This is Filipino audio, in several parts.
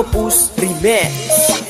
Opus Primex.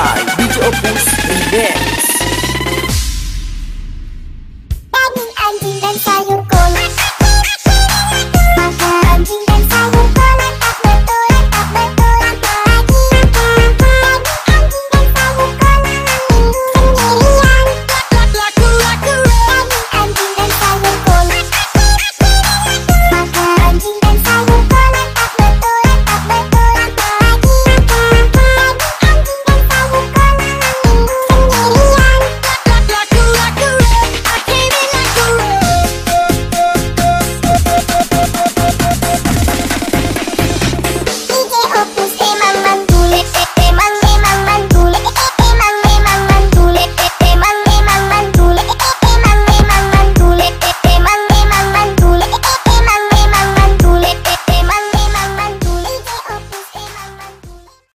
by DJ Opus in there.